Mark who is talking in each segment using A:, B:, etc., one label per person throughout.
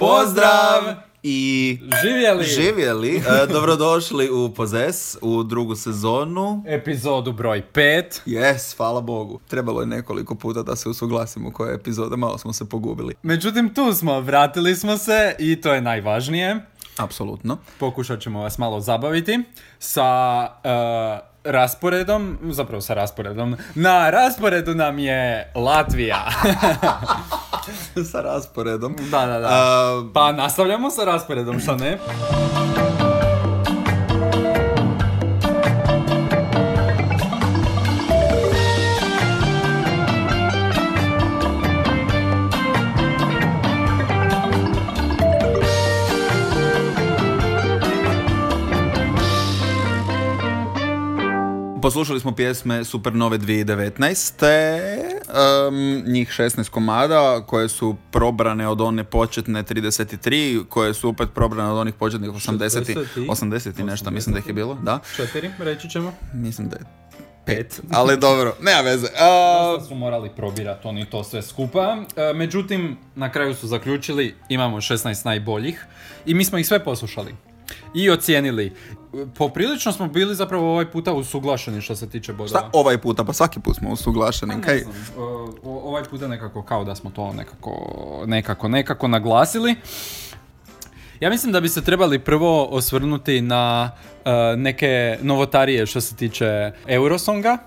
A: Pozdrav! I
B: Živjeli!
A: živjeli, e, dobrodošli u Pozes, u drugu sezonu.
B: Epizodu broj 5.
A: Yes, hvala Bogu. Trebalo je nekoliko puta da se usuglasimo koja je epizoda, malo smo se pogubili.
B: Međutim, tu smo, vratili smo se i to je najvažnije.
A: Apsolutno.
B: Pokušat ćemo vas malo zabaviti sa e, rasporedom, zapravo sa rasporedom. Na rasporedu nam je Latvija.
A: Sa rasporedom.
B: da, da, da.
A: A,
B: Pa nastavljamo sa rasporedom, šta ne?
A: Poslušali smo pjesme Supernove 2019. Um, njih 16 komada koje su probrane od one početne 33, koje su opet probrane od onih početnih 80,
B: 60 i-
A: 80 i nešto, mislim da ih je bilo, da.
B: Četiri, reći ćemo.
A: Mislim da je pet, ali dobro, nema veze.
B: Dosta su morali probirati oni to sve skupa. E, međutim, na kraju su zaključili, imamo 16 najboljih i mi smo ih sve poslušali. I ocijenili. Poprilično smo bili zapravo ovaj puta usuglašeni što se tiče bodova.
A: šta ovaj puta, pa svaki put smo usuglašeni,
B: Ne
A: kaj?
B: o- ovaj puta nekako kao da smo to nekako, nekako, nekako naglasili. Ja mislim da bi se trebali prvo osvrnuti na e, neke novotarije što se tiče Eurosonga,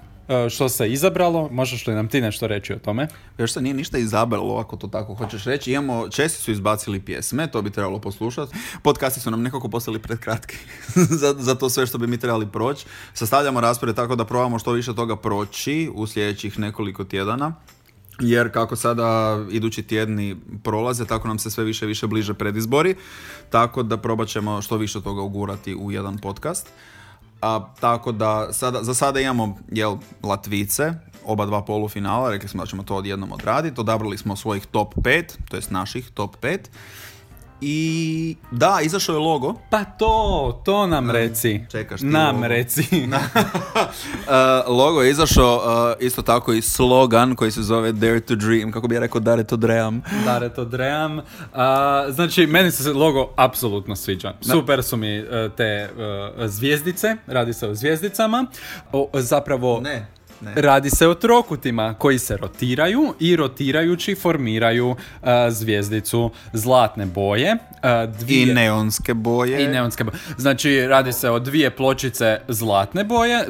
B: što se izabralo. Možeš li nam ti nešto reći o tome?
A: Još se nije ništa izabralo, ako to tako hoćeš reći. Imamo, Česi su izbacili pjesme, to bi trebalo poslušati. Podcasti su nam nekako postali pretkratki za, za to sve što bi mi trebali proći. Sastavljamo raspored tako da probamo što više toga proći u sljedećih nekoliko tjedana. Jer kako sada idući tjedni prolaze, tako nam se sve više više bliže predizbori. Tako da probat ćemo što više toga ugurati u jedan podcast. A, tako da sada, za sada imamo jel, Latvice, oba dva polufinala, rekli smo da ćemo to odjednom odraditi, odabrali smo svojih top 5, to jest naših top 5. I da, izašao je logo.
B: Pa to, to nam reci.
A: čekaš ti
B: Nam
A: logo.
B: reci.
A: Uh, logo je izašao uh, isto tako i slogan koji se zove Dare to Dream, kako bi ja rekao Dare to Dream.
B: Dare to dream. A, znači, meni se logo apsolutno sviđa. Super su mi e, te zvijezdice, radi se o zvijezdicama. O, zapravo,
A: Ne, ne.
B: radi se o trokutima koji se rotiraju i rotirajući formiraju e, zvijezdicu zlatne boje.
A: I
B: dvije-
A: neonske boje.
B: i neonske boje. Znači, radi se o dvije pločice zlatne boje, e,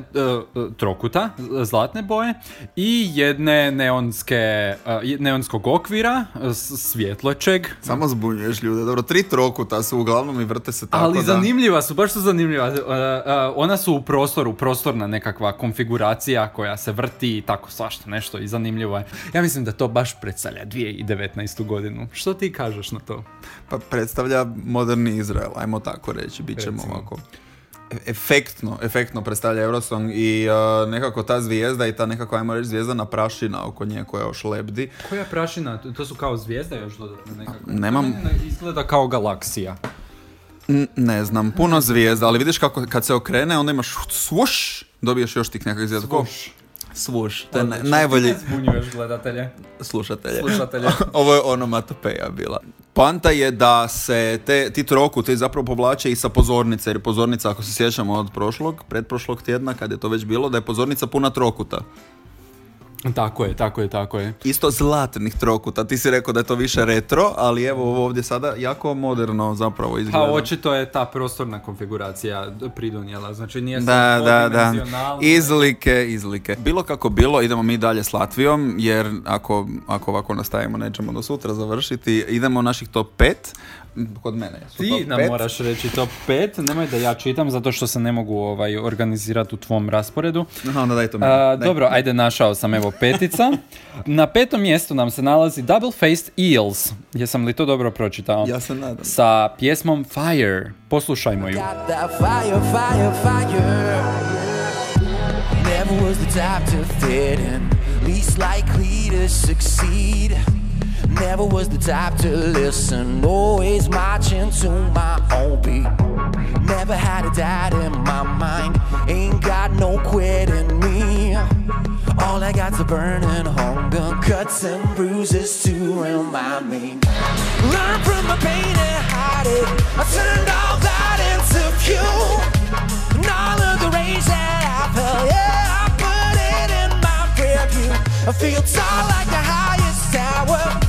B: trokuta zlatne boje i jedne neonske, neonskog okvira, s- svjetlećeg.
A: Samo zbunjuješ ljude. Dobro, tri trokuta su uglavnom i vrte se tako
B: Ali
A: da...
B: zanimljiva su, baš su zanimljiva. Ona su u prostoru, prostorna nekakva konfiguracija koja se vrti i tako svašta nešto i zanimljivo je. Ja mislim da to baš predstavlja 2019. godinu. Što ti kažeš na to?
A: Pa predstavlja moderni Izrael, ajmo tako reći, bit ćemo
B: Recimo.
A: ovako. e- Efektno, efektno predstavlja Eurosong i uh, nekako ta zvijezda i ta nekako, ajmo reći, zvijezdana prašina oko nje koja još lebdi.
B: Koja prašina? To- su kao zvijezde još dodatno nekako.
A: Nemam-
B: Izgleda kao galaksija.
A: N- ne znam, puno zvijezda, ali vidiš kako kad se okrene, onda imaš svuš, dobiješ još tih nekakvih zvijezda. Ko-
B: Svuš,
A: to je
B: Odlično.
A: najbolji
B: Ti zbunjuješ gledatelje,
A: slušatelje.
B: slušatelje.
A: Ovo je onomatopeja bila. Poanta je da se te, ti trokuti zapravo povlače i sa pozornice, jer je pozornica, ako se sjećamo od prošlog, pretprošlog tjedna, kad je to već bilo, da je pozornica puna trokuta.
B: Tako je, tako je, tako je.
A: Isto zlatnih trokuta. Ti si rekao da je to više retro, ali evo ovo ovdje sada jako moderno zapravo izgleda.
B: Pa očito je ta prostorna konfiguracija pridonijela, znači nije
A: Da, da, da. Izlike, izlike. Bilo kako bilo, idemo mi dalje s Latvijom, jer ako, ako ovako nastavimo nećemo do sutra završiti. Idemo naših top 5. Kod mene su
B: Ti nam
A: pet.
B: moraš reći top 5, nemoj da ja čitam zato što se ne mogu ovaj, organizirati u tvom rasporedu.
A: Aha, onda daj to mi.
B: A,
A: Daj.
B: dobro, ajde, našao sam evo petica. Na petom mjestu nam se nalazi Double Faced Eels. Jesam li to dobro pročitao?
A: Ja se nadam.
B: Sa pjesmom Fire. Poslušajmo ju.
C: Fire, fire, fire. Never was the type to fit in, least likely to succeed. Never was the type to listen, always marching to my own beat. Never had a doubt in my mind, ain't got no quit in me. All I got's a burning hunger, cuts and bruises to remind me. Learned from my pain and heartache, I turned all that into fuel. And all of the rage that I felt, yeah, I put it in my rearview. I feel tall like
A: the highest tower.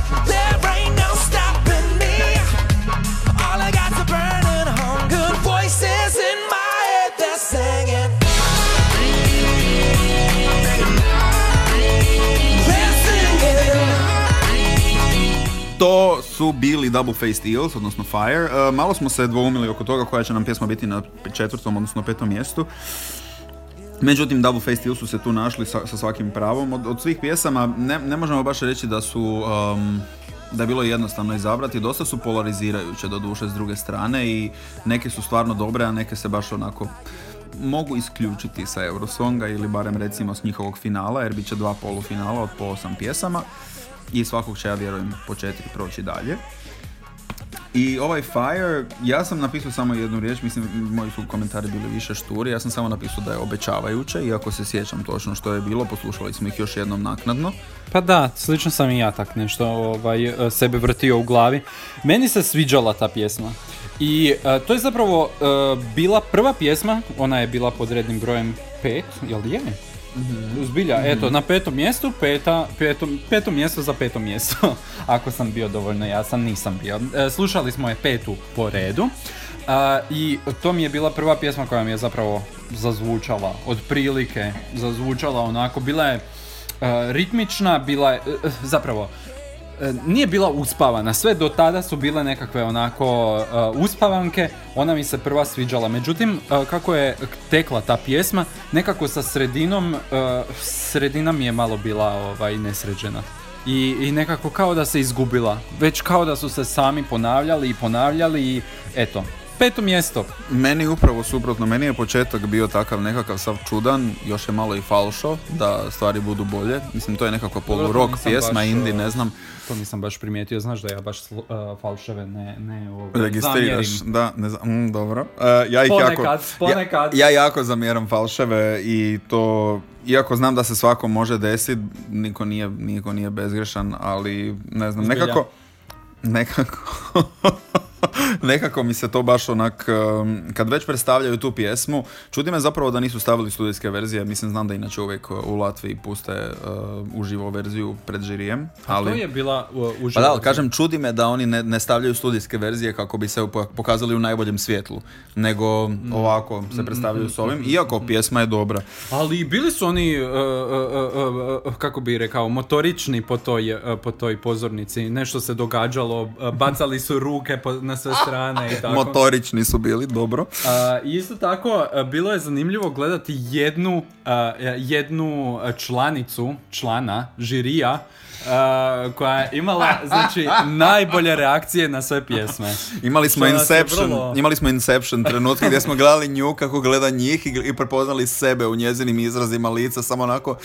A: Su bili Double Faced Eels, odnosno Fire. E, malo smo se dvoumili oko toga koja će nam pjesma biti na četvrtom, odnosno petom mjestu. Međutim, Double Faced Eels su se tu našli sa, sa svakim pravom. Od, od svih pjesama ne, ne možemo baš reći da su... um, da je bilo jednostavno izabrati, dosta su polarizirajuće do duše s druge strane i neke su stvarno dobre, a neke se baš onako mogu isključiti sa Eurosonga ili barem recimo s njihovog finala, jer bit će dva polufinala od po osam pjesama i svakog će ja vjerujem po četiri proći dalje. I ovaj Fire, ja sam napisao samo jednu riječ, mislim moji su komentari bili više šturi, ja sam samo napisao da je obećavajuće, iako se sjećam točno što je bilo, poslušali smo ih još jednom naknadno.
B: Pa da, slično sam i ja tak nešto ovaj, e, sebe vrtio u glavi. Meni se sviđala ta pjesma. I e, to je zapravo e, bila prva pjesma, ona je bila pod rednim brojem 5, jel je? Zbilja, eto, na petom mjestu, peta, petom, peto mjesto za peto mjesto. Ako sam bio dovoljno jasan, nisam bio. E, slušali smo je petu po redu. A, I to mi je bila prva pjesma koja mi je zapravo zazvučala, otprilike zazvučala onako, bila je e, ritmična, bila je, e, zapravo, nije bila uspavana, sve do tada su bile nekakve onako e, uspavanke, ona mi se prva sviđala. Međutim, e, kako je tekla ta pjesma, nekako sa sredinom, e, sredina mi je malo bila ovaj, nesređena. I, I nekako kao da se izgubila, već kao da su se sami ponavljali i ponavljali i eto, peto mjesto.
A: Meni upravo suprotno, meni je početak bio takav nekakav sav čudan, još je malo i falšo, da stvari budu bolje. Mislim, to je nekakva
B: to
A: polu-rock
B: nisam
A: pjesma,
B: baš,
A: indie,
B: uh,
A: ne znam.
B: To nisam baš primijetio, znaš da ja baš uh, falševe ne, ne ovaj,
A: Registriraš,
B: zamjerim.
A: da, ne znam, mm, dobro. Uh, ja ih
B: Ponekad,
A: jako,
B: ponekad.
A: Ja, ja jako zamjeram falševe i to, iako znam da se svako može desiti, niko nije, niko nije bezgrešan, ali ne znam,
B: Zbilja.
A: nekako, nekako, nekako mi se to baš onak, kad već predstavljaju tu pjesmu, čudi me zapravo da nisu stavili studijske verzije, mislim znam da inače uvijek uh, u Latviji puste uh, uživo verziju pred žirijem, ali...
B: To je bila uh, uživo.
A: Pa da, ali kažem, čudi me da oni ne, ne stavljaju studijske verzije kako bi se po- pokazali u najboljem svjetlu, nego
B: Mm.
A: ovako se predstavljaju s ovim, iako pjesma je dobra.
B: Ali bili su oni, uh, uh, uh, uh, kako bi rekao, motorični po toj, uh, po toj pozornici. Nešto se događalo, uh, bacali su ruke po, na sve strane i tako.
A: Motorični su bili, dobro.
B: A, isto tako, a, bilo je zanimljivo gledati jednu, a, jednu članicu, člana, žirija, a, koja je imala, znači, najbolje reakcije na sve pjesme.
A: Imali smo
B: Što
A: Inception,
B: vrlo-
A: imali smo Inception trenutke gdje smo gledali nju kako gleda njih i, i prepoznali sebe u njezinim izrazima lica, samo onako,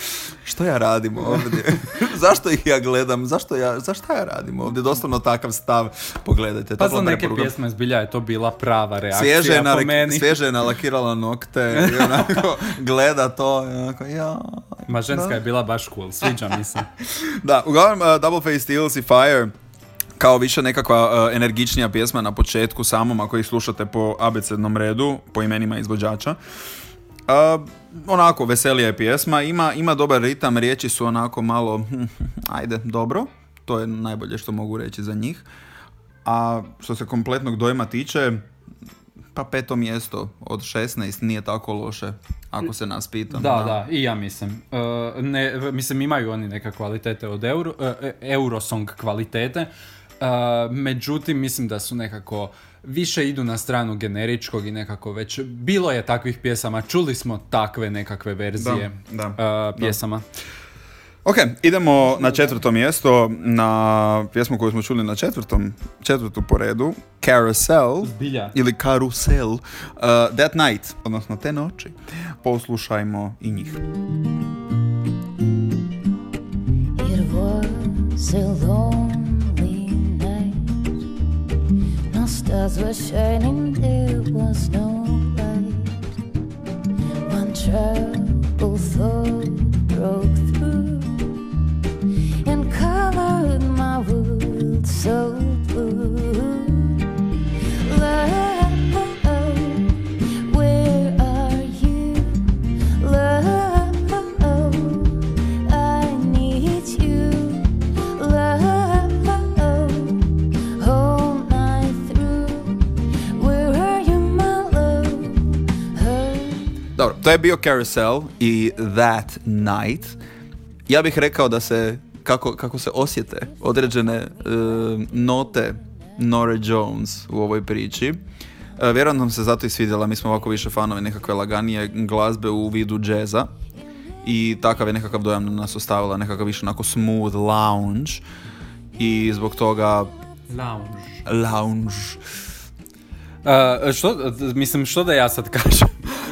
A: što ja radim ovdje? Zašto ih ja gledam? Zašto ja, zašto ja radim ovdje? Doslovno takav stav, pogledajte.
B: Pa za neke pjesme zbilja je to bila prava reakcija
A: Svježe je,
B: po meni.
A: svježe je nalakirala nokte i onako gleda to i onako ja.
B: Ma ženska je bila baš cool, sviđa mi se.
A: Da, uglavnom uh, Double Face Steels i Fire kao više nekakva uh, energičnija pjesma na početku samom ako ih slušate po abecednom redu, po imenima izvođača. Uh, onako, veselija je pjesma, ima, ima dobar ritam, riječi su onako malo, ajde, dobro, to je najbolje što mogu reći za njih. A što se kompletnog dojma tiče, pa peto mjesto od 16 nije tako loše, ako se nas pita.
B: Da, da, i ja mislim. E, ne, mislim, imaju oni neke kvalitete od Euro, e, Eurosong kvalitete, e, međutim, mislim da su nekako više idu na stranu generičkog i nekako već bilo je takvih pjesama, čuli smo takve nekakve verzije
A: Da, da,
B: pjesama.
A: Ok, idemo na četvrto mjesto, na pjesmu koju smo čuli na četvrtom, četvrtu po redu, Carousel,
B: Zbilja.
A: ili Karusel, uh, That Night, odnosno te noći. Poslušajmo i njih.
D: It was a lonely night. No stars were shining, there was no light. One troubled
A: to je bio Carousel i That Night. Ja bih rekao da se, kako, kako se osjete određene e, note Nore Jones u ovoj priči. E, vjerojatno nam se zato i svidjela, mi smo ovako više fanovi nekakve laganije glazbe u vidu džeza. I takav je nekakav dojam na nas ostavila, nekakav više onako smooth lounge. I zbog toga
B: Lounge.
A: lounge.
B: Uh, što, mislim, što da ja sad kažem?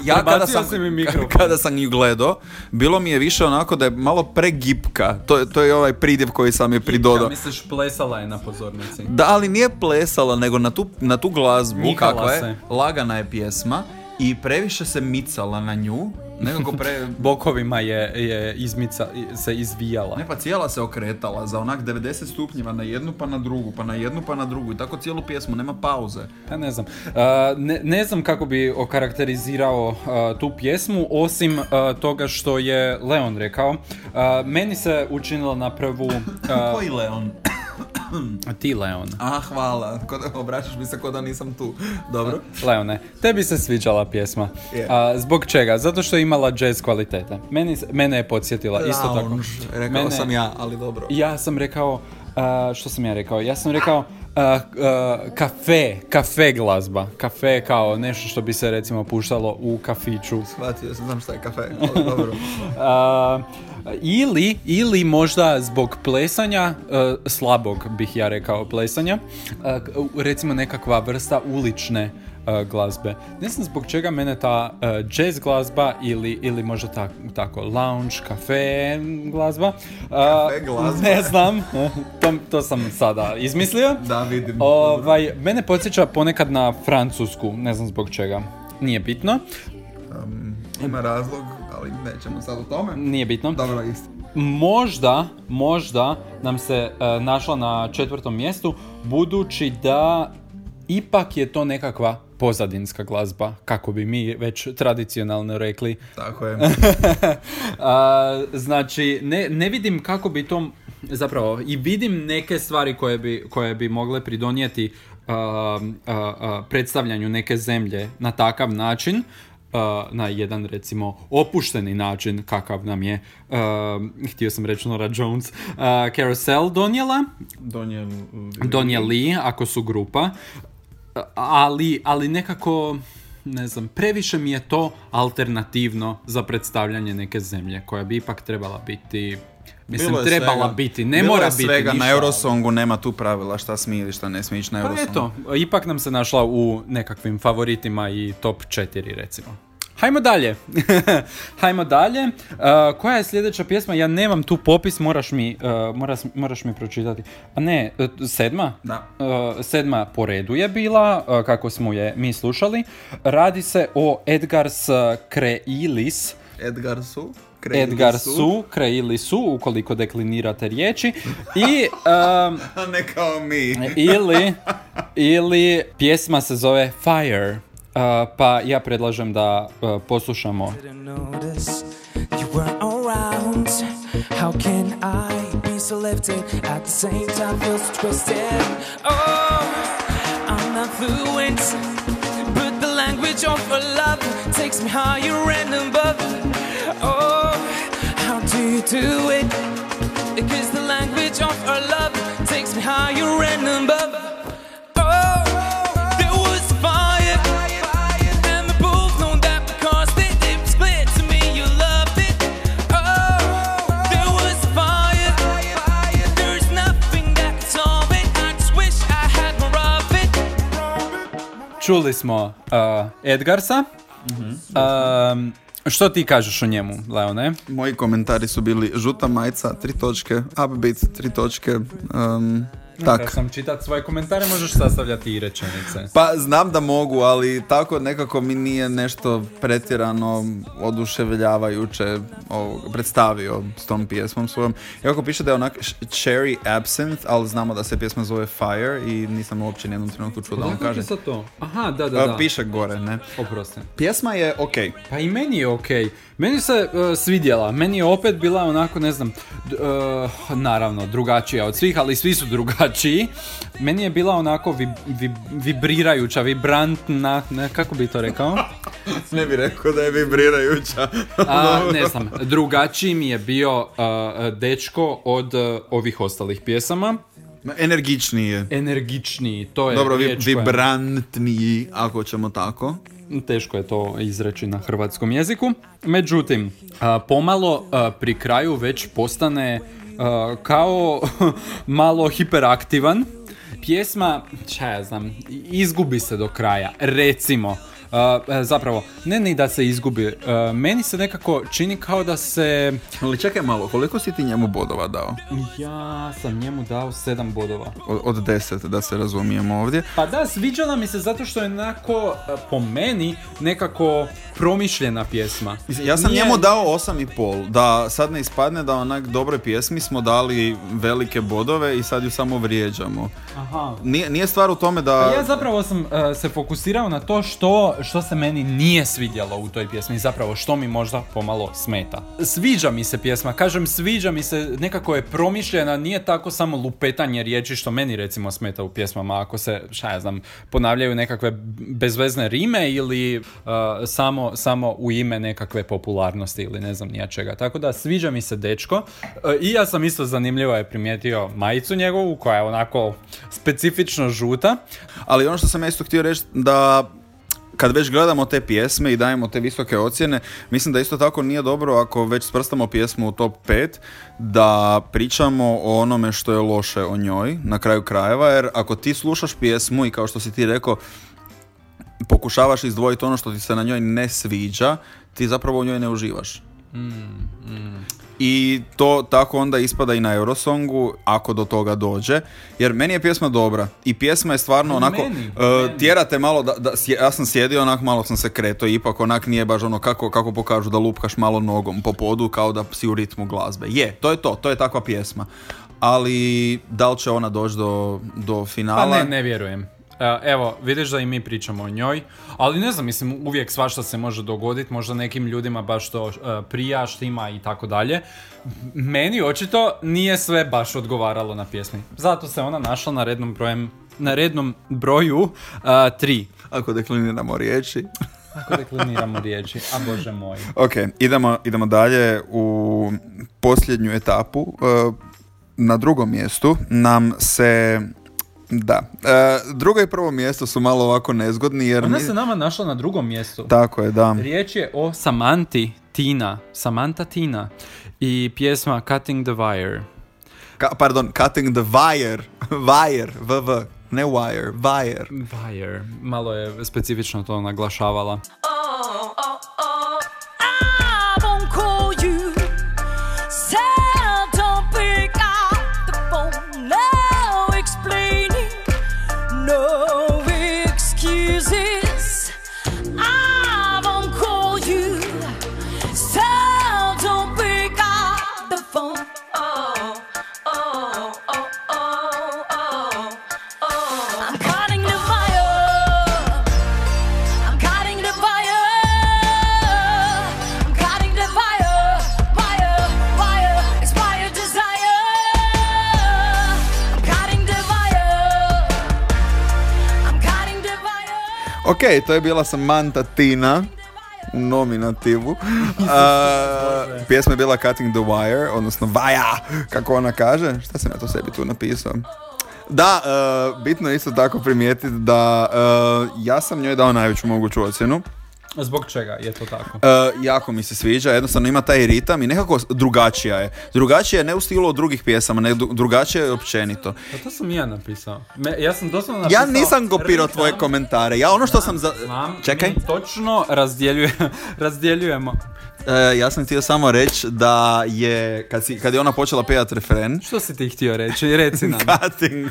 A: Ja kada sam,
B: mi
A: kada sam ju gledao, bilo mi je više onako da je malo pregipka. To, je- to je ovaj pridjev koji sam je pridodao.
B: Misliš, plesala je na pozornici.
A: Da, ali nije plesala, nego na tu, na tu glazbu,
B: Njikala
A: kakva je,
B: se.
A: lagana je pjesma i previše se micala na nju, nekako pre...
B: Bokovima je, je izmica, se izvijala.
A: Ne pa cijela se okretala za onak 90 stupnjeva na jednu pa na drugu, pa na jednu pa na drugu i tako cijelu pjesmu, nema pauze.
B: Pa ne znam. Uh, ne, ne znam kako bi okarakterizirao uh, tu pjesmu, osim uh, toga što je Leon rekao. Uh, meni se učinilo na prvu... uh,
A: Leon?
B: Ti, Leon.
A: A, hvala, obraćaš mi se ko da nisam tu. Dobro.
B: Leone, tebi se sviđala pjesma.
A: Je.
B: A, zbog čega? Zato što je imala jazz kvalitete. Meni, mene je podsjetila isto tako.
A: Lounge, rekao
B: Mene-
A: sam ja, ali dobro.
B: Ja sam rekao, a, što sam ja rekao? Ja sam rekao a, a, kafe, kafe glazba. Kafe kao nešto što bi se recimo puštalo u kafiću.
A: Shvatio sam, znam šta je kafe, ali dobro.
B: A, ili, ili možda zbog plesanja, e, slabog bih ja rekao plesanja, e, recimo nekakva vrsta ulične e, glazbe. Ne znam zbog čega mene ta e, jazz glazba ili, ili možda ta, tako lounge, kafe glazba.
A: Kafe glazba.
B: Ne znam, to, to sam sada izmislio.
A: Da, vidim.
B: Ovaj, mene podsjeća ponekad na francusku, ne znam zbog čega. Nije bitno,
A: Um, ima razlog, ali nećemo sad o tome.
B: nije bitno.
A: Dobro, isto.
B: Možda, možda nam se e, našla na četvrtom mjestu, budući da ipak je to nekakva pozadinska glazba, kako bi mi već tradicionalno rekli.
A: Tako je.
B: A, znači, ne, ne vidim kako bi to, zapravo, i vidim neke stvari koje bi, koje bi mogle pridonijeti a, a, predstavljanju neke zemlje na takav način, na jedan recimo opušteni način kakav nam je, a, htio sam reći Nora Jones, a, Carousel donijela,
A: Donijel...
B: donijeli ako su grupa, ali, ali nekako ne znam, previše mi je to alternativno za predstavljanje neke zemlje koja bi ipak trebala biti Mislim,
A: Bilo je
B: trebala
A: svega.
B: biti, ne
A: Bilo
B: mora
A: je
B: biti
A: svega,
B: ništa.
A: na Eurosongu nema tu pravila šta smije ili šta ne smije ići na
B: Pa
A: Eurosong.
B: eto, ipak nam se našla u nekakvim favoritima i top 4 recimo. Hajmo dalje. Hajmo dalje. Uh, koja je sljedeća pjesma? Ja nemam tu popis, moraš mi, uh, moraš, moraš mi pročitati. A ne, uh, sedma?
A: Da.
B: Uh, sedma po redu je bila, uh, kako smo je mi slušali. Radi se o Edgars
A: Edgar Su. Craig
B: Edgar Su, ukoliko deklinirate riječi. I... um,
A: ne kao mi.
B: ili, ili pjesma se zove Fire. Uh, pa ja predlažem da uh, poslušamo.
C: How can I be at the same time twisted? Oh, I'm not fluent, but the language of our love takes me higher and above. Oh, how do you do it? Because the language of our love takes me higher and above. Oh, there was fire, and we both know that because the lips clear to me, you loved it. Oh, there was fire, there's nothing that can solve it. I just wish I had more of it.
B: Čuli smo uh, Edgarsa. Um, što ti kažeš o njemu, Leone?
A: Moji komentari su bili žuta majica, tri točke, upbeat, tri točke, um, tak.
B: Kad sam čitat svoje komentare, možeš sastavljati i rečenice.
A: Pa znam da mogu, ali tako nekako mi nije nešto pretjerano oduševljavajuće ovog, predstavio s tom pjesmom svojom. Iako piše da je onak Cherry Absinthe, ali znamo da se pjesma zove Fire i nisam uopće ni jednom trenutku čuo da on kaže.
B: sad to? Aha, da, da,
A: A,
B: da.
A: Piše gore, ne.
B: Oprosti.
A: Pjesma je okej.
B: Pa i meni je okej. Meni se uh, svidjela. Meni je opet bila onako, ne znam, d- uh, naravno, drugačija od svih, ali svi su drugačiji drugačiji. Meni je bila onako vib- vib- vibrirajuća, vibrantna, ne, kako bi to rekao?
A: Ne bi rekao da je vibrirajuća.
B: A, ne znam, drugačiji mi je bio a, dečko od a, ovih ostalih pjesama.
A: Energičniji je.
B: Energičniji, to je
A: Dobro,
B: riječ koja-
A: vibrantniji, ako ćemo tako.
B: Teško je to izreći na hrvatskom jeziku. Međutim, a, pomalo a, pri kraju već postane kao malo hiperaktivan. Pjesma, šta ja znam, izgubi se do kraja. Recimo, zapravo, ne ni da se izgubi, a, meni se nekako čini kao da se...
A: Ali čekaj malo, koliko si ti njemu bodova dao?
B: Ja sam njemu dao 7 bodova.
A: Od, od deset, da se razumijemo ovdje.
B: Pa da, sviđala mi se zato što je onako, a, po meni, nekako promišljena pjesma.
A: Ja sam
B: Nije-
A: njemu dao osam i pol, da sad ne ispadne da onak dobroj pjesmi smo dali velike bodove i sad ju samo vrijeđamo.
B: Aha.
A: Nije, nije stvar u tome da...
B: Pa ja zapravo sam e, se fokusirao na to što, što se meni nije svidjelo u toj pjesmi, zapravo što mi možda pomalo smeta. Sviđa mi se pjesma, kažem sviđa mi se, nekako je promišljena, nije tako samo lupetanje riječi što meni recimo smeta u pjesmama, ako se, šta ja znam, ponavljaju nekakve bezvezne rime ili e, samo, samo u ime nekakve popularnosti ili ne znam nija čega. Tako da sviđa mi se dečko E, i ja sam isto zanimljivo je primijetio majicu njegovu koja je onako specifično žuta.
A: Ali ono što sam ja isto htio reći da kad već gledamo te pjesme i dajemo te visoke ocjene, mislim da isto tako nije dobro ako već sprstamo pjesmu u top 5 da pričamo o onome što je loše o njoj na kraju krajeva, jer ako ti slušaš pjesmu i kao što si ti rekao pokušavaš izdvojiti ono što ti se na njoj ne sviđa, ti zapravo u njoj ne uživaš. I to tako onda ispada i na Eurosongu, ako do toga dođe. Jer meni je pjesma dobra. I pjesma je stvarno onako,
B: meni, meni.
A: tjerate malo, da, da, ja sam sjedio onak, malo sam se kreto, ipak onak nije baš ono kako, kako pokažu da lupkaš malo nogom po podu kao da si u ritmu glazbe. Je, to je to, to je takva pjesma. Ali da li će ona doći do, do finala?
B: Pa ne, ne vjerujem. E, Evo, vidiš da i mi pričamo o njoj, ali ne znam, mislim, uvijek svašta se može dogoditi, možda nekim ljudima baš to e, prija, štima i tako dalje. Meni očito nije sve baš odgovaralo na pjesmi. Zato se ona našla na rednom brojem na rednom broju a, tri.
A: Ako dekliniramo riječi.
B: Ako dekliniramo riječi, a bože moj.
A: Ok, idemo, idemo dalje u posljednju etapu. Na drugom mjestu nam se... Da, E, drugo i prvo mjesto su malo ovako nezgodni jer...
B: Ona
A: mi-
B: se nama našla na drugom mjestu.
A: Tako je, da.
B: Riječ je o Samanti Tina. Samantha Tina. I pjesma Cutting the Wire.
A: Ka- pardon, cutting the wire. Wire, VV. Ne wire, wire.
B: Wire. Malo je specifično to naglašavala.
A: Ok, to je bila Samantha Tina u nominativu. A, pjesma je bila Cutting the Wire, odnosno Vaja, kako ona kaže. Šta sam ja to sebi tu napisao? Da, e, bitno je isto tako primijetiti da e, ja sam njoj dao najveću moguću ocjenu.
B: Zbog čega je to tako?
A: E, jako mi se sviđa, jednostavno ima taj ritam i nekako drugačija je. Drugačija je ne u stilu od drugih pjesama, ne drugačija je općenito.
B: Pa to sam ja napisao. Me, ja sam doslovno napisao...
A: Ja nisam kopirao tvoje komentare, ja ono što sam za...
B: Znam,
A: Čekaj.
B: mi točno razdjeljuje, razdjeljujemo.
A: E, ja sam htio samo reći da je, kad, si, kad je ona počela pevati refren,
B: Što si ti htio reći? Reci nam.
A: cutting,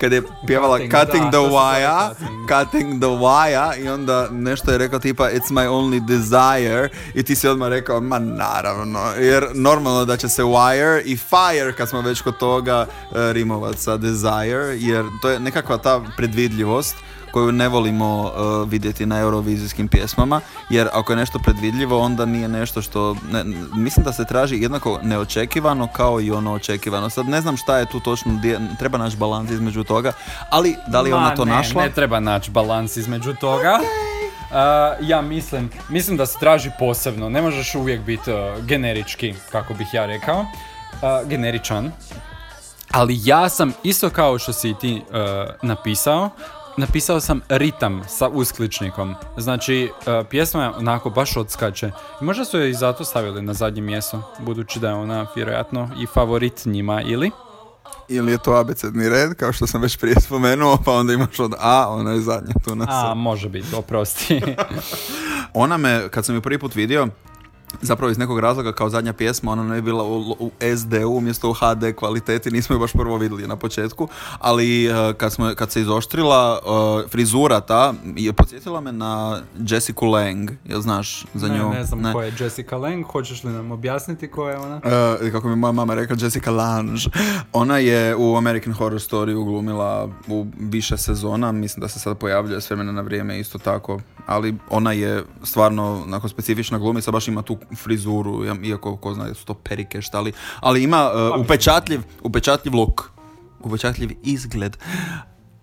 A: kad je pjevala
B: Cutting,
A: cutting,
B: da,
A: the wire,
B: cutting.
A: cutting the wire i onda nešto je rekao tipa it's my only desire i ti si odmah rekao ma naravno, jer normalno da će se wire i fire kad smo već kod toga e, rimovat sa desire, jer to je nekakva ta predvidljivost koju ne volimo uh, vidjeti na eurovizijskim pjesmama, jer ako je nešto predvidljivo, onda nije nešto što, ne, mislim da se traži jednako neočekivano kao i ono očekivano. Sad ne znam šta je tu točno, treba naći balans između toga, ali da li je
B: Ma
A: ona to
B: ne,
A: našla?
B: Ne treba naći balans između toga. Uh, ja mislim, mislim da se traži posebno, ne možeš uvijek biti uh, generički, kako bih ja rekao, uh, generičan. Ali ja sam, isto kao što si ti uh, napisao, napisao sam ritam sa uskličnikom. Znači, uh, pjesma je onako baš odskače. I možda su je i zato stavili na zadnje mjesto, budući da je ona vjerojatno i favorit njima, ili?
A: Ili je to abecedni red, kao što sam već prije spomenuo, pa onda imaš od A, ona je zadnja tu na
B: A, može biti, oprosti.
A: Ona me, kad sam ju prvi put vidio, zapravo iz nekog razloga kao zadnja pjesma, ona ne je bila u, u SD-u umjesto u HD kvaliteti, nismo ju baš prvo vidjeli na početku, ali eh, kad, smo, kad se izoštrila eh, frizura ta, je podsjetila me na Jessica Lang, jel znaš za nju?
B: Ne, ne znam ko je Jessica Lange, hoćeš li nam objasniti ko je ona?
A: E, kako mi moja mama rekla, Jessica Lange. Ona je u American Horror Story uglumila u više sezona, mislim da se sad pojavljuje s vremena na vrijeme isto tako, ali ona je stvarno onako specifična glumica, baš ima tu frizuru, iako ko zna da su to perike šta li, ali ima e, upečatljiv, upečatljiv look, upečatljiv izgled.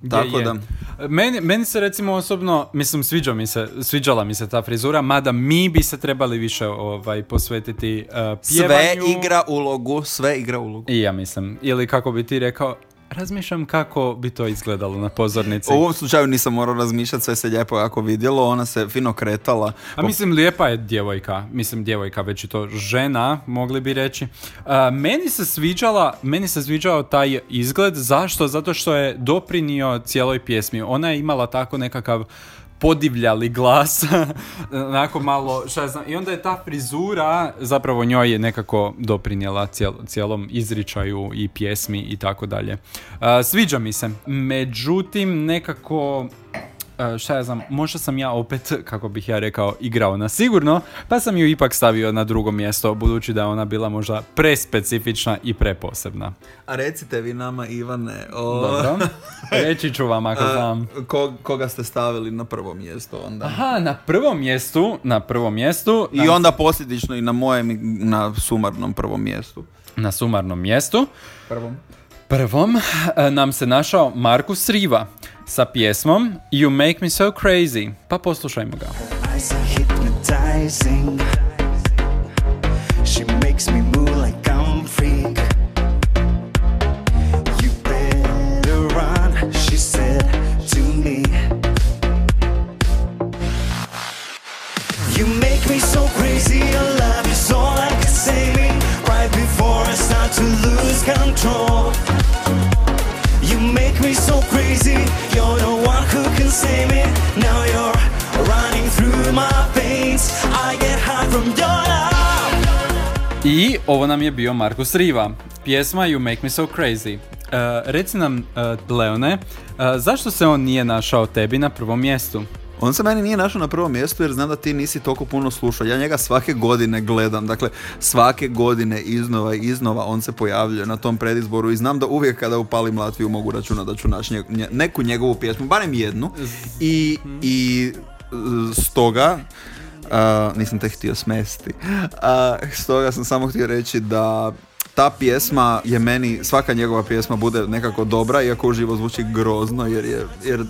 A: Tako
B: Je,
A: da,
B: je. Meni, meni se recimo osobno, mislim sviđa mi se, sviđala mi se ta frizura, mada mi bi se trebali više ovaj, posvetiti uh,
A: sve
B: pjevanju.
A: igra ulogu, sve igra ulogu.
B: I ja mislim, ili kako bi ti rekao, razmišljam kako bi to izgledalo na pozornici.
A: U ovom slučaju nisam morao razmišljati, sve se lijepo jako vidjelo, ona se fino kretala.
B: A mislim, lijepa je djevojka. Mislim, djevojka, već i to žena, mogli bi reći. A, meni se sviđala, meni se sviđao taj izgled. Zašto? Zato što je doprinio cijeloj pjesmi. Ona je imala tako nekakav podivljali glas, onako malo, šta znam, i onda je ta frizura zapravo njoj je nekako doprinijela cijel- cijelom izričaju i pjesmi i tako dalje. Sviđa mi se, međutim nekako šta ja znam, možda sam ja opet, kako bih ja rekao, igrao na sigurno, pa sam ju ipak stavio na drugo mjesto, budući da je ona bila možda prespecifična i preposebna.
A: A recite vi nama, Ivane, o...
B: Dobro, reći ću vam ako znam.
A: Ko- koga ste stavili na prvo mjesto onda?
B: Aha, na prvom mjestu, na prvom mjestu,
A: I onda posljedično i na mojem, na sumarnom prvom mjestu.
B: na sumarnom mjestu,
A: Prvom.
B: prvom e, nam se našao Markus Riva sa pjesmom You Make Me So Crazy, pa poslušajmo ga.
E: She makes me
B: ovo nam je bio Markus Riva. Pjesma You Make Me So Crazy. Uh, reci nam, uh, Leone, uh, zašto se on nije našao tebi na prvom mjestu?
A: On se meni nije našao na prvom mjestu jer znam da ti nisi toliko puno slušao. Ja njega svake godine gledam. Dakle, svake godine iznova i iznova on se pojavljuje na tom predizboru i znam da uvijek kada upalim Latviju mogu računati da ću naći nje- nje- neku njegovu pjesmu, barem jednu. I, i e, stoga a, nisam te htio smesti. A, stoga sam samo htio reći da ta pjesma je meni, svaka njegova pjesma bude nekako dobra, iako uživo zvuči grozno, jer je, jer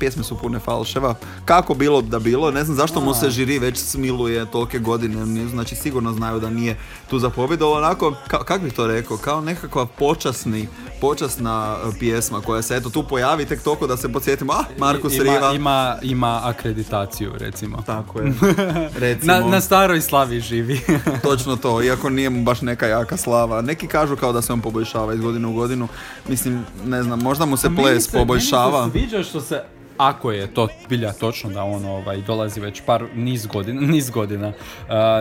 A: pjesme su pune falševa. Kako bilo da bilo, ne znam zašto mu se žiri već smiluje tolike godine, ne- znači sigurno znaju da nije tu za pobjedu, onako, ka, kako bih to rekao, kao nekakva počasni, počasna e, pjesma koja se eto tu pojavi tek toliko da se podsjetimo, ah, Markus
B: ima,
A: Riva.
B: Ima, ima akreditaciju, recimo.
A: Tako je. Recimo,
B: Na, na staroj slavi živi.
A: točno to, iako nije mu baš neka jaka slava. Neki kažu kao da se on poboljšava iz godine u godinu. Mislim, ne znam, možda mu se ples poboljšava.
B: Meni se sviđa što se ako je to bilja točno da on ovaj, dolazi već par niz godina, niz godina uh,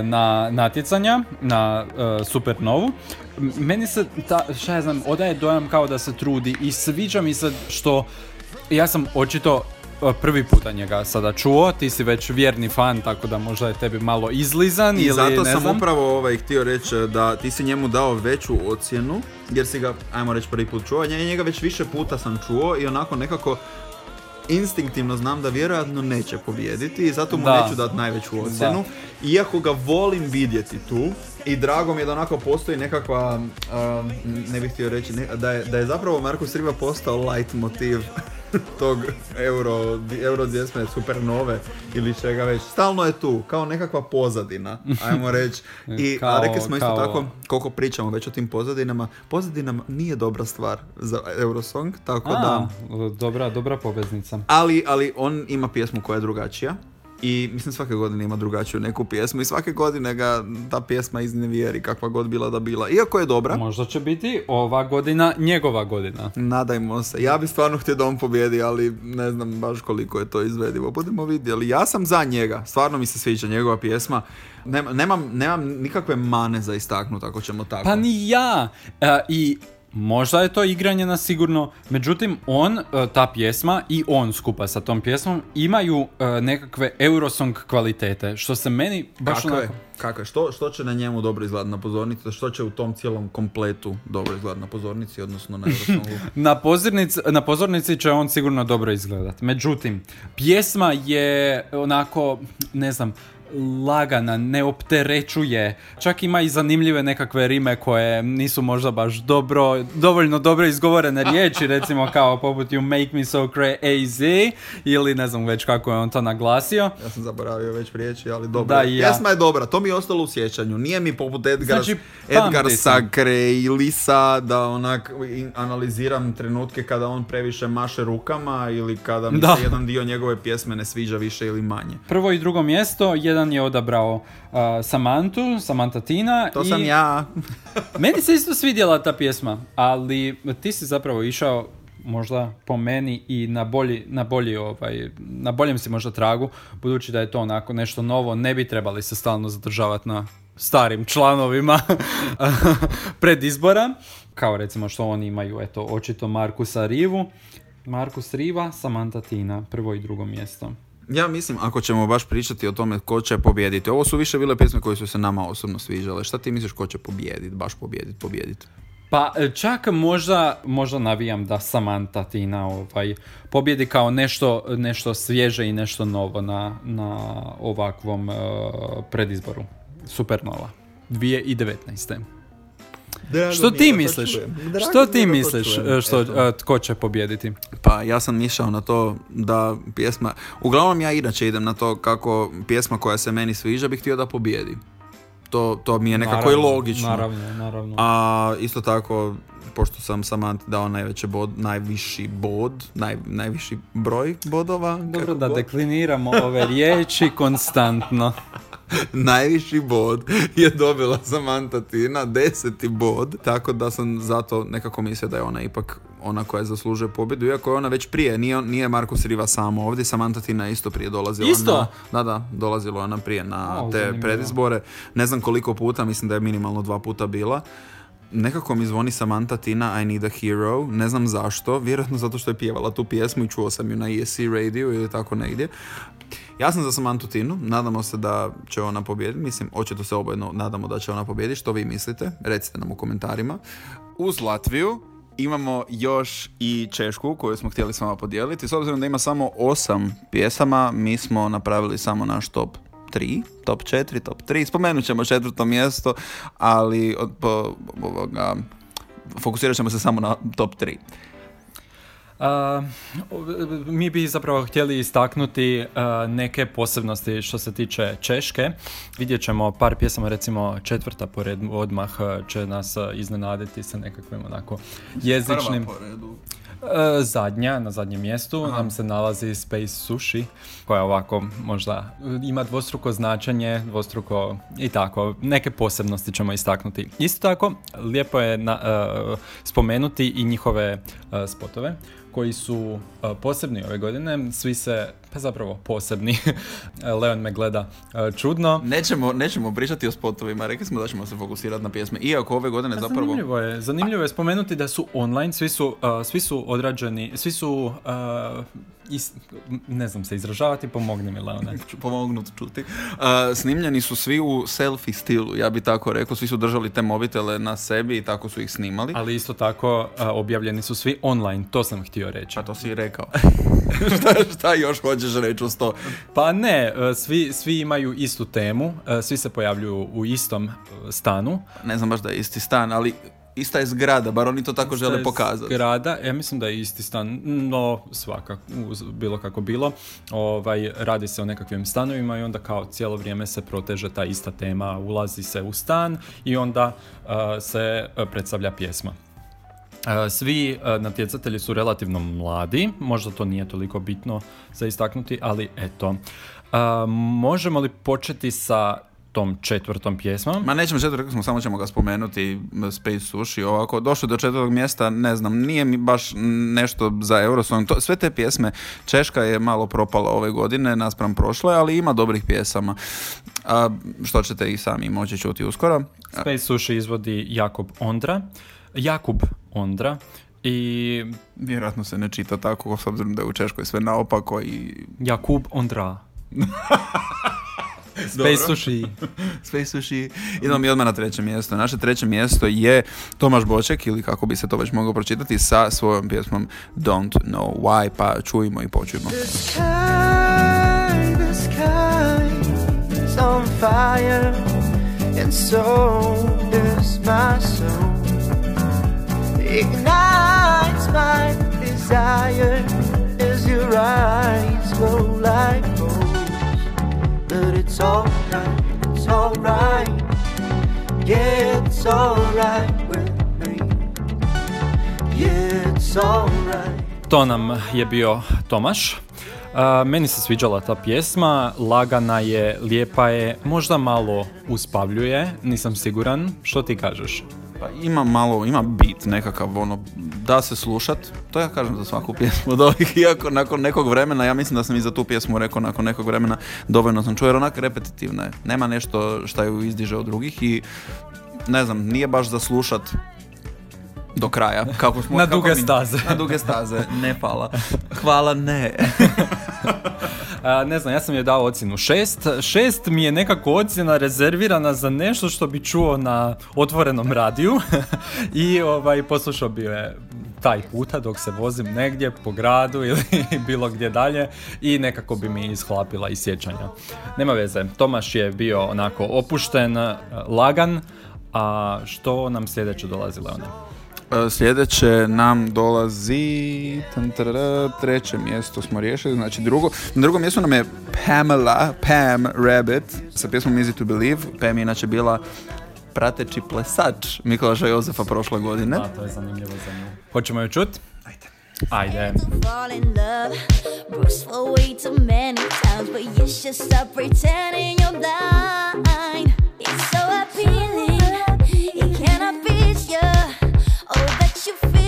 B: na natjecanja, na uh, Supernovu, meni se, ta, šta ja znam, odaje dojam kao da se trudi i sviđa mi se što ja sam očito uh, prvi puta njega sada čuo, ti si već vjerni fan, tako da možda je tebi malo izlizan
A: I
B: ili
A: zato
B: ne
A: sam
B: znam.
A: upravo ovaj, htio reći da ti si njemu dao veću ocjenu, jer si ga, ajmo reći, prvi put čuo. Nje- Njega već više puta sam čuo i onako nekako instinktivno znam da vjerojatno neće pobijediti i zato mu
B: Da.
A: neću dati najveću ocjenu. Iako ga volim vidjeti tu i drago mi je da onako postoji nekakva, um, ne bih htio reći, ne- da, je, da je zapravo Markus Riva postao light motiv tog euro, euro 200 supernove ili čega već. Stalno je tu, kao nekakva pozadina, ajmo reći. I a
B: Kao-
A: rekli smo isto
B: kao-
A: tako, koliko pričamo već o tim pozadinama, pozadinama nije dobra stvar za Eurosong, tako da...
B: A, dobra, dobra poveznica.
A: Ali, ali on ima pjesmu koja je drugačija. I mislim svake godine ima drugačiju neku pjesmu i svake godine ga ta pjesma iznevjeri kakva god bila da bila. Iako je dobra,
B: Možda će biti ova godina njegova godina.
A: nadajmo se. Ja bi stvarno htio da on pobjedi, ali ne znam baš koliko je to izvedivo. Budemo vidjeli. Ja sam za njega. Stvarno mi se sviđa njegova pjesma. Nema- nemam, nemam nikakve mane za istaknut ako ćemo tako.
B: Pa ni ja. E, I možda je to igranje na sigurno, međutim on, e, ta pjesma i on skupa sa tom pjesmom imaju e, nekakve Eurosong kvalitete, što se meni baš
A: Kako je?
B: onako...
A: Kako je? Što, što će na njemu dobro izgledati na pozornici? Što će u tom cijelom kompletu dobro izgledati na pozornici, odnosno na Eurosongu?
B: Na, pozornici, na pozornici će on sigurno dobro izgledat. Međutim, pjesma je onako, ne znam, lagana, ne opterećuje. Čak ima i zanimljive nekakve rime koje nisu možda baš dobro, dovoljno dobro izgovorene riječi, recimo kao poput You make me so crazy ili ne znam već kako je on to naglasio.
A: Ja sam zaboravio već riječi, ali dobro.
B: Da, ja.
A: Pjesma je dobra, to mi je ostalo u sjećanju. Nije mi poput Edgar,
B: Znači,
A: Edgar. Sacre i Lisa da onak analiziram trenutke kada on previše maše rukama ili kada mi
B: Da.
A: se jedan dio njegove pjesme ne sviđa više ili manje.
B: Prvo i drugo mjesto, jedan je odabrao uh, Samantu, Samantha Tina.
A: To
B: i...
A: sam ja.
B: Meni se isto svidjela ta pjesma, ali ti si zapravo išao možda po meni i na bolji, na bolji ovaj, na boljem si možda tragu, budući da je to onako nešto novo, ne bi trebali se stalno zadržavati na starim članovima predizbora, kao recimo što oni imaju, eto, očito Markusa Rivu, Markus Riva, Samantha Tina, prvo i drugo mjesto.
A: Ja mislim, ako ćemo baš pričati o tome ko će pobijediti, ovo su više bile pjesme koje su se nama osobno sviđale. Šta ti misliš ko će pobijediti, baš pobijediti, pobijediti?
B: Pa e, čak možda, možda navijam da Samantha Tina ovaj, pobjedi kao nešto, nešto svježe i nešto novo na, na ovakvom e, predizboru. Supernova. 2019. Što ti misliš? Što ti misliš e, što, e, tko će pobjediti?
A: Pa ja sam mišao na to da pjesma, uglavnom ja inače idem na to kako pjesma koja se meni sviđa bih htio da pobijedi. To, to mi je nekako i
B: Naravno,
A: logično.
B: Naravno, naravno.
A: A isto tako, pošto sam Samanti dao najveći bod, najviši bod, naj, najviši broj bodova.
B: Dobro da
A: god.
B: dekliniramo ove riječi konstantno.
A: najviši bod je dobila Samantha Tina, deseti bod, tako da sam zato nekako mislio da je ona ipak ona koja zaslužuje pobjedu, iako je ona već prije, nije, nije Markus Riva samo ovdje, Samantha Tina je isto prije dolazila
B: Isto?
A: na... Da, da, dolazila ona prije na
B: O,
A: te
B: zanimljivo.
A: predizbore, ne znam koliko puta, mislim da je minimalno dva puta bila. Nekako mi zvoni Samantha Tina I Need a Hero, ne znam zašto, vjerojatno zato što je pjevala tu pjesmu i čuo sam ju na ESC radio ili tako negdje. Ja sam za Samantha Tinu, nadamo se da će ona pobijediti, mislim, očito se obojno nadamo da će ona pobijediti, što vi mislite, recite nam u komentarima. Uz Latviju imamo još i Češku koju smo htjeli s vama podijeliti, s obzirom da ima samo osam pjesama, mi smo napravili samo naš top 3, top 4, top 3, spomenut ćemo četvrto mjesto, ali od, po, ovoga, fokusirat ćemo se samo na top 3.
B: Mi bi zapravo htjeli istaknuti a, neke posebnosti što se tiče Češke. Vidjet ćemo par pjesama, recimo četvrta po redu odmah a, će nas a, iznenaditi sa nekakvim onako jezičnim... E, zadnja, na zadnjem mjestu nam se nalazi Space Sushi, koja ovako možda e, ima dvostruko značenje, dvostruko i tako, neke posebnosti ćemo istaknuti. Isto tako, lijepo je na- e, spomenuti i njihove e, spotove, koji su e, posebni ove godine, svi se, pa zapravo posebni, Leon me gleda e, čudno.
A: Nećemo, nećemo pričati o spotovima, rekli smo da ćemo se fokusirati na pjesme, iako ove godine
B: Pa
A: zapravo...
B: Zanimljivo je, zanimljivo je spomenuti da su online, svi su, uh, svi su odrađeni, svi su, uh, is- ne znam se izražavati, pomogni mi Leone.
A: pomognut čuti. Uh, snimljeni su svi u selfie stilu, ja bi tako rekao, svi su držali te mobitele na sebi i tako su ih snimali.
B: Ali isto tako uh, objavljeni su svi online, to sam htio reći.
A: Pa to si i rekao. šta, šta još hoćeš reći uz to?
B: Pa ne, e, svi, svi imaju istu temu, e, svi se pojavljuju u istom e, stanu.
A: Ne znam baš da je isti stan, ali ista je zgrada, bar oni to tako žele pokazati.
B: Grada, ja mislim da je isti stan, no svakako, bilo kako bilo. Ovaj, radi se o nekakvim stanovima i onda kao cijelo vrijeme se proteže ta ista tema, ulazi se u stan i onda uh, se uh, predstavlja pjesma. Uh, Svi natjecatelji su relativno mladi, možda to nije toliko bitno za istaknuti, ali eto. Možemo li početi sa tom četvrtom pjesmom?
A: Ma nećemo četvrti, rekli smo, samo ćemo ga spomenuti, Space Sushi, ovako, došli do četvrtog mjesta, ne znam, nije mi baš nešto za Eurosong, to, sve te pjesme, Češka je malo propala ove godine, naspram prošle, ali ima dobrih pjesama, a, što ćete i sami moći čuti uskoro.
B: Space Sushi izvodi Jakub Ondra. Jakub Ondra. I
A: Vjerojatno se ne čita tako, s obzirom da je u Češkoj sve naopako i
B: Jakub Ondra. Space Sushi.
A: Space Sushi. Idemo mi odmah na treće mjesto. Naše treće mjesto je Tomaš Boček, ili kako bi se to već moglo pročitati, sa svojom pjesmom Don't Know Why, pa čujmo i počujmo.
F: The sky, the sky is on fire, and so is my soul. Ignites my desire as your eyes glow like. But it's alright, it's alright. Yeah, it's alright with me. Yeah, it's alright.
B: To nam je bio Tomaš. A, meni se sviđala ta pjesma, lagana je, lijepa je, možda malo uspavljuje, nisam siguran. Što ti kažeš?
A: Pa ima malo, ima bit nekakav, ono, da se slušat, to ja kažem za svaku pjesmu od ovih, iako nakon nekog vremena, ja mislim da sam i za tu pjesmu rekao nakon nekog vremena, dovoljno sam čuo, jer onak repetitivna je, nema nešto šta ju izdiže od drugih i ne znam, nije baš za slušat do kraja, kako smo...
B: Na
A: kako
B: duge
A: mi-
B: staze.
A: Na duge staze, ne hvala. Hvala, ne.
B: A, ne znam, ja sam je dao ocjenu šest. Šest mi je nekako ocjena rezervirana za nešto što bi čuo na otvorenom radiju i ovaj, poslušao bi je taj puta dok se vozim negdje po gradu ili bilo gdje dalje i nekako bi mi ishlapila iz sjećanja. Nema veze, Tomaš je bio onako opušten, lagan, a što nam sljedeće dolazi, Leone?
A: E, Sljedeće nam dolazi tan, tarara, treće mjesto smo riješili, znači drugo. Na drugom mjestu nam je Pamela, Pam Rabbit sa pjesmom Easy to Believe. Pam je inače bila prateći plesač Mikolaša Jozefa prošle godine.
B: A, to je zanimljivo, zanimljivo. Hoćemo ju čut? Ajde. Ajde.
D: fall in love. Bruised for way too many times, but you should stop pretending you're blind. You feel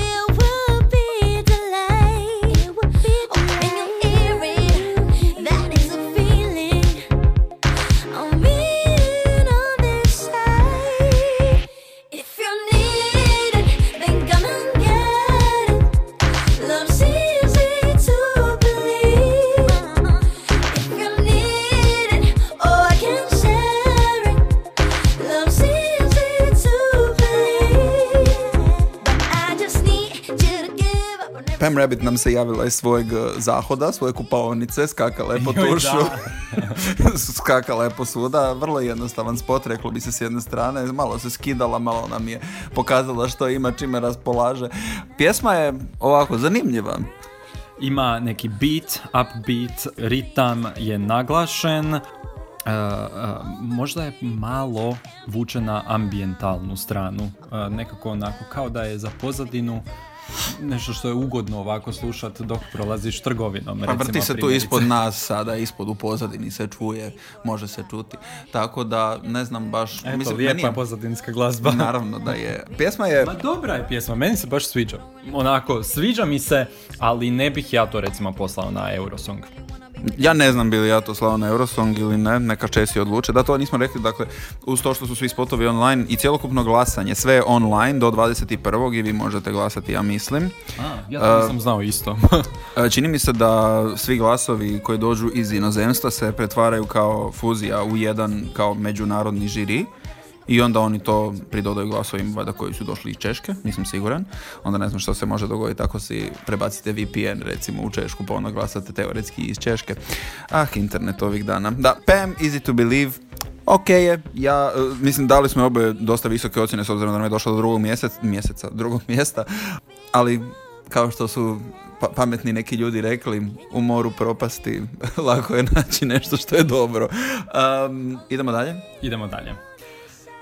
A: Pam Rabbit nam se javila iz svojeg e, zahoda, svoje kupaonice, skakala je po
B: Joj,
A: tušu, skakala je po svuda, vrlo jednostavan spot, reklo bi se s jedne strane, malo se skidala, malo nam je pokazala što ima, čime raspolaže. Pjesma je ovako zanimljiva.
B: Ima neki beat, upbeat, ritam je naglašen. e, e, možda je malo vuče na ambientalnu stranu. E, nekako onako kao da je za pozadinu nešto što je ugodno ovako slušat dok prolaziš trgovinom.
A: Pa
B: recimo,
A: vrti se tu ispod nas sada, ispod u pozadini se čuje, može se čuti. Tako da, ne znam baš...
B: Eto,
A: mislim,
B: lijepa
A: meni je-
B: pozadinska glazba.
A: Naravno da je. Pjesma je...
B: Ma dobra je pjesma, meni se baš sviđa. Onako, sviđa mi se, ali ne bih ja to recimo poslao na Eurosong.
A: Ja ne znam bi li ja to slao na Eurosong ili ne, neka Česi odluče. Da, to nismo rekli, dakle, uz to što su svi spotovi online i cjelokupno glasanje, sve je online do 21. i vi možete glasati, ja mislim.
B: A, ja to nisam znao isto.
A: E, Čini mi se da svi glasovi koji dođu iz inozemstva se pretvaraju kao fuzija u jedan kao međunarodni žiri i onda oni to pridodaju glasovima valjda koji su došli iz Češke, nisam siguran. Onda ne znam što se može dogoditi ako si prebacite VPN recimo u Češku pa onda glasate teoretski iz Češke. Ah, internet ovih dana. Da, Pam, Easy to Believe, Ok je, ja, e, mislim dali smo oboje dosta visoke ocjene s obzirom da nam je došlo do drugog mjesec, mjeseca, drugog mjesta, ali kao što su pa- pametni neki ljudi rekli, u moru propasti lako je naći nešto što je dobro. Um, idemo dalje?
B: Idemo dalje.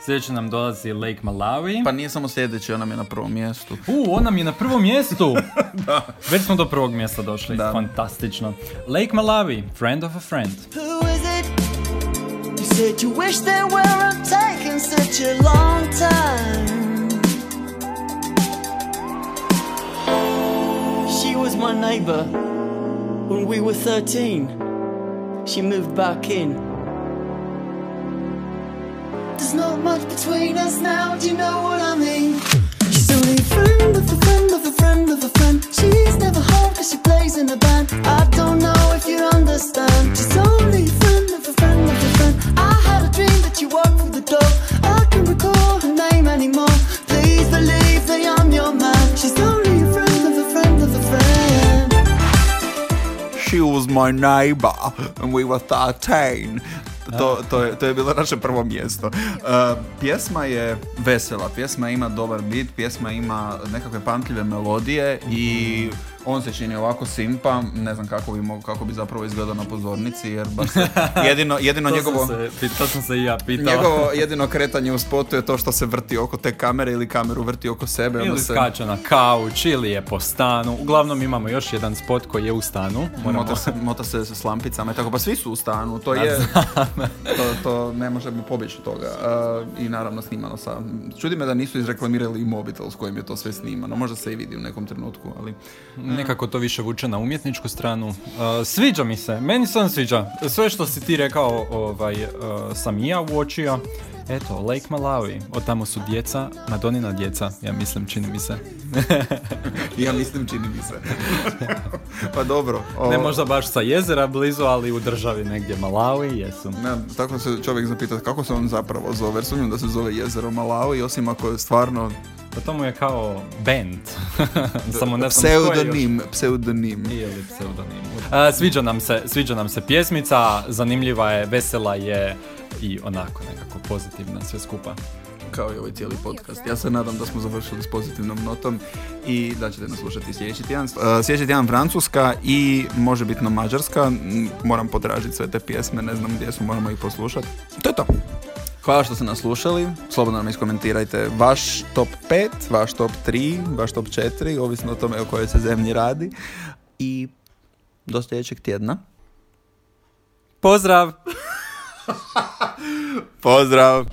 B: Sljedeće nam dolazi Lake Malawi.
A: Pa nije samo sljedeći, on nam je na prvom mjestu.
B: U, on nam je na prvom mjestu. Već smo do prvog mjesta došli.
A: Da.
B: Fantastično. Lake Malawi, Friend of a Friend.
G: Who is it? You said you wish they weren't taking such a long time. She was my neighbor when we were 13. She moved back in. There's not much between us now, do you know what I mean? She's only a friend of a friend of a friend of a friend. She's never home cause she plays in a band. I don't know if you understand. She's only a friend of a friend of a friend. I had a dream that you walked through the door. I can't recall her name anymore. Please believe that I'm your man. She's only a friend of a friend of a friend.
A: She was my neighbor and we were 13. To, to, je, to je bilo naše prvo mjesto. Uh, pjesma je vesela, pjesma ima dobar bit, pjesma ima nekakve pamtljive melodije i on se čini ovako simpa, ne znam kako bi, mogu, kako bi zapravo izgledao na pozornici, jer baš se- jedino, jedino
B: To
A: njegovo...
B: sam, se, to sam se i ja pitao.
A: Njegovo jedino kretanje u spotu je to što se vrti oko te kamere ili kameru vrti oko sebe.
B: Ili
A: se
B: skače na kauč, ili je po stanu. Uglavnom imamo još jedan spot koji je u stanu. Moramo...
A: Mota se, mota se s lampicama i tako, pa svi su u stanu, to je, to, to ne možemo pobjeći od toga. Uh, I naravno snimano sa, čudi me da nisu izreklamirali i mobitel s kojim je to sve snimano, možda se i vidi u nekom trenutku, ali
B: Nekako to više vuče na umjetničku stranu. Uh, sviđa mi se, meni se on sviđa. Sve što si ti rekao ovaj, uh, sam i ja uočio. Eto, Lake Malawi, od tamo su djeca, Madonina djeca, ja mislim, čini mi se.
A: ja mislim čini mi se. pa dobro. o-
B: Ne možda baš sa jezera blizu, ali u državi negdje Malawi jesu.
A: Ne, tako se čovjek zapita kako se on zapravo zove, jer sumnjam da se zove jezero Malawi, osim ako je stvarno
B: to mu je kao band. Samo ne
A: pseudonim, pseudonim.
B: Ili pseudonim. A, sviđa nam se, sviđa nam se pjesmica, zanimljiva je, vesela je i onako nekako pozitivna sve skupa.
A: kao i ovaj cijeli podcast. Ja se nadam da smo završili s pozitivnom notom i da ćete nas slušati sljedeći tjedan. Uh, sljedeći tjedan Francuska i može bitno Mađarska. Moram potražiti sve te pjesme, ne znam gdje su, moramo ih poslušati. To je to. Hvala što ste nas slušali. Slobodno nam iskomentirajte vaš top 5, vaš top 3, vaš top 4, ovisno o tome o kojoj se zemlji radi. I do sljedećeg tjedna.
B: Pozdrav!
A: Pozdrav!